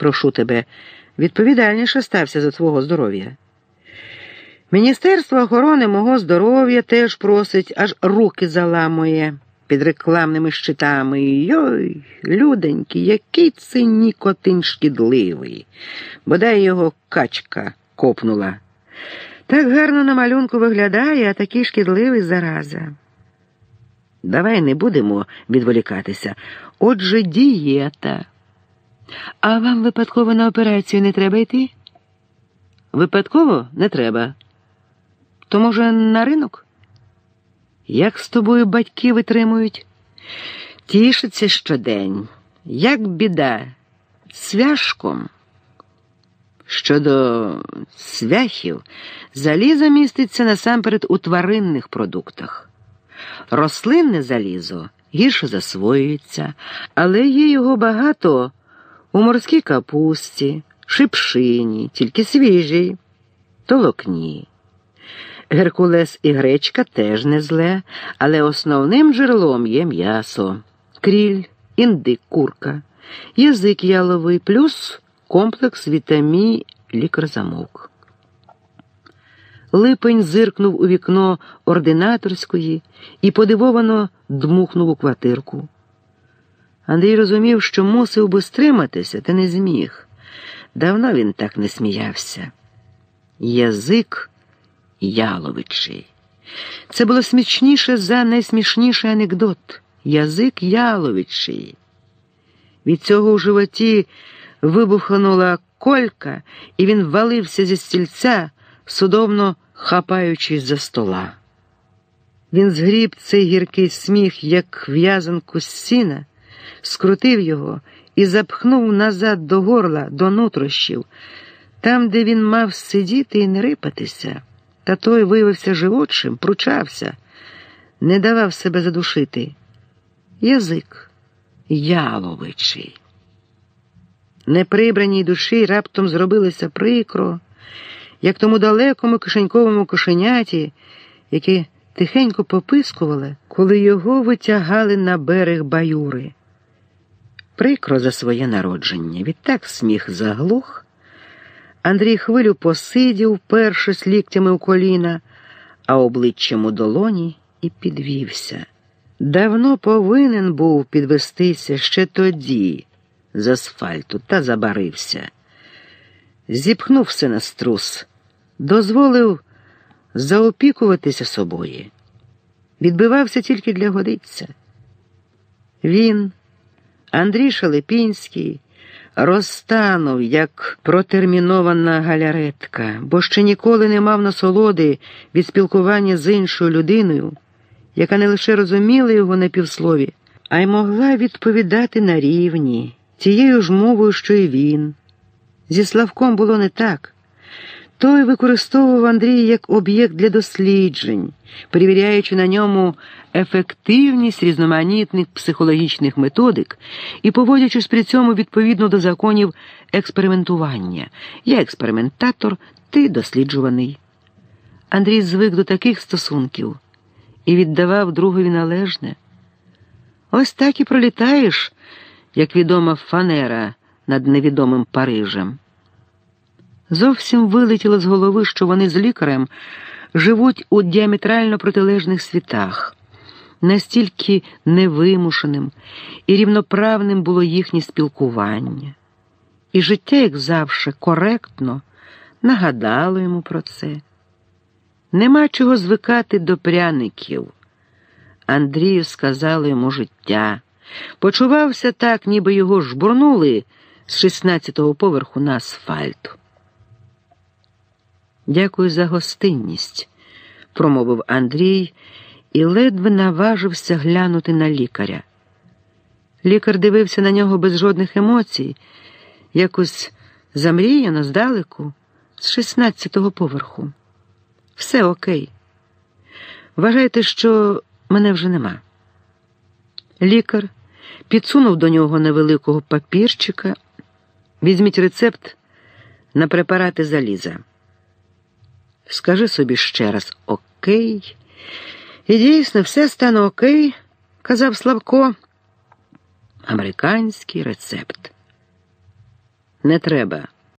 прошу тебе, відповідальніше стався за твого здоров'я. Міністерство охорони мого здоров'я теж просить, аж руки заламує під рекламними щитами. Йой, люденький, який це нікотин шкідливий. Бодай його качка копнула. Так гарно на малюнку виглядає, а такий шкідливий зараза. Давай не будемо відволікатися. Отже, дієта. А вам випадково на операцію не треба йти? Випадково не треба. То, може, на ринок? Як з тобою батьки витримують? Тішиться щодень, як біда, свяшком. Щодо свяхів, залізо міститься насамперед у тваринних продуктах. Рослинне залізо гірше засвоюється, але є його багато у морській капусті, шипшині, тільки свіжій, толокні. Геркулес і гречка теж не зле, але основним джерелом є м'ясо, кріль, індик, курка, язик яловий, плюс комплекс вітамі лікар замовк. Липень зиркнув у вікно ординаторської і подивовано дмухнув у квартирку. Андрій розумів, що мусив би стриматися, та не зміг. Давно він так не сміявся. Язик яловичий. Це було смішніше за найсмішніший анекдот. Язик яловичий. Від цього у животі вибухнула колька, і він валився зі стільця, судомно хапаючись за стола. Він згріб цей гіркий сміх, як в'язанку з сіна, скрутив його і запхнув назад до горла, до нутрощів, там, де він мав сидіти і не рипатися. Та той виявився животшим, пручався, не давав себе задушити. Язик яловичий. Неприбраній душі раптом зробилося прикро, як тому далекому кишеньковому кошеняті, яке тихенько попискували, коли його витягали на берег баюри. Прикро за своє народження. Відтак сміх заглух. Андрій хвилю посидів, першись ліктями у коліна, а обличчям у долоні і підвівся. Давно повинен був підвестися ще тоді з асфальту та забарився. Зіпхнувся на струс, дозволив заопікуватися собою. Відбивався тільки для годиться. Він, Андрій Шелепінський, розтанув, як протермінована галяретка, бо ще ніколи не мав насолоди від спілкування з іншою людиною, яка не лише розуміла його на півслові, а й могла відповідати на рівні, тією ж мовою, що й він. Зі Славком було не так. Той використовував Андрія як об'єкт для досліджень, перевіряючи на ньому ефективність різноманітних психологічних методик і поводячись при цьому відповідно до законів експериментування. Я експериментатор, ти досліджуваний. Андрій звик до таких стосунків і віддавав другові належне. Ось так і пролітаєш, як відома фанера над невідомим Парижем. Зовсім вилетіло з голови, що вони з лікарем живуть у діаметрально протилежних світах. Настільки невимушеним і рівноправним було їхнє спілкування, і життя, як завше, коректно нагадало йому про це. Нема чого звикати до пряників. Андрію сказало йому життя. Почувався так, ніби його жбурнули з 16-го поверху на асфальт. Дякую за гостинність, промовив Андрій і ледве наважився глянути на лікаря. Лікар дивився на нього без жодних емоцій, якось замріяно здалеку, з 16-го поверху. Все окей. Вважайте, що мене вже нема. Лікар підсунув до нього невеликого папірчика. Візьміть рецепт на препарати заліза. Скажи собі ще раз окей. І дійсно, все стане окей, казав Славко. Американський рецепт. Не треба.